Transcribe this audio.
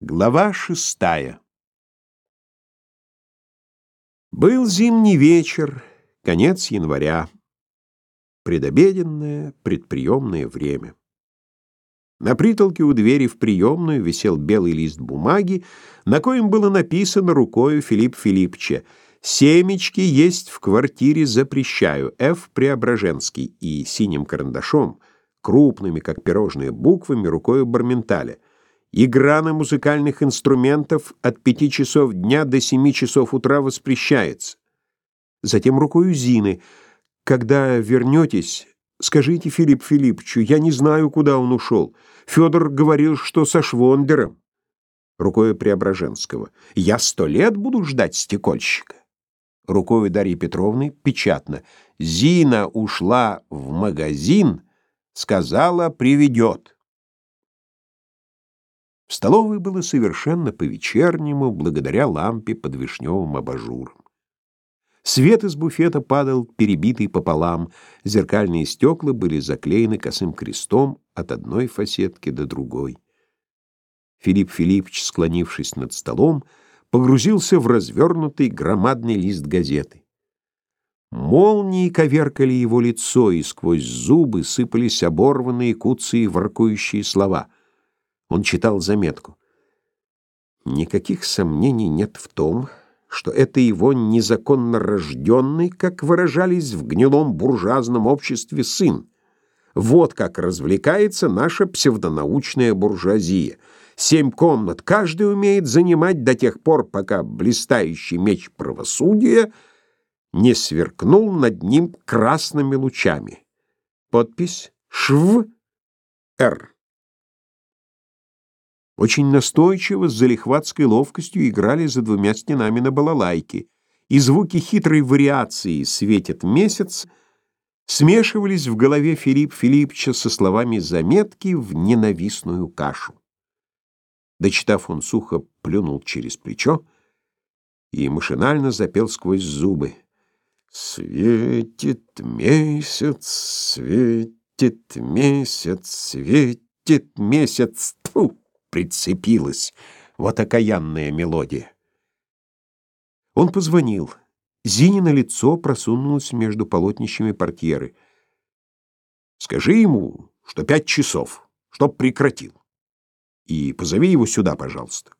Глава шестая. Был зимний вечер, конец января, предобеденное, предприемное время. На притолке у двери в приемную висел белый лист бумаги, на коем было написано рукою Филипп Филиппча «Семечки есть в квартире запрещаю, Ф. Преображенский» и синим карандашом, крупными, как пирожные буквами, рукою Барменталя — Игра на музыкальных инструментов от пяти часов дня до семи часов утра воспрещается. Затем рукою Зины. Когда вернетесь, скажите Филипп Филипповичу, я не знаю, куда он ушел. Федор говорил, что со Швондером. Рукою Преображенского. Я сто лет буду ждать стекольщика. Рукою Дарьи Петровны печатно. Зина ушла в магазин, сказала, приведет. В столовой было совершенно по-вечернему, благодаря лампе под вишневым абажуром. Свет из буфета падал перебитый пополам, зеркальные стекла были заклеены косым крестом от одной фасетки до другой. Филипп Филиппович, склонившись над столом, погрузился в развернутый громадный лист газеты. Молнии коверкали его лицо, и сквозь зубы сыпались оборванные куцые воркующие слова — он читал заметку. Никаких сомнений нет в том, что это его незаконно рожденный, как выражались в гнилом буржуазном обществе, сын. Вот как развлекается наша псевдонаучная буржуазия. Семь комнат каждый умеет занимать до тех пор, пока блистающий меч правосудия не сверкнул над ним красными лучами. Подпись «ШВ Р». Очень настойчиво, с залихватской ловкостью играли за двумя стенами на балалайке, и звуки хитрой вариации «Светит месяц» смешивались в голове Филипп Филипповича со словами заметки в ненавистную кашу. Дочитав, он сухо плюнул через плечо и машинально запел сквозь зубы. «Светит месяц, светит месяц, светит месяц, тьфу!» Прицепилась. Вот окаянная мелодия. Он позвонил. Зинина лицо просунулось между полотнищами портьеры. «Скажи ему, что пять часов, чтоб прекратил. И позови его сюда, пожалуйста».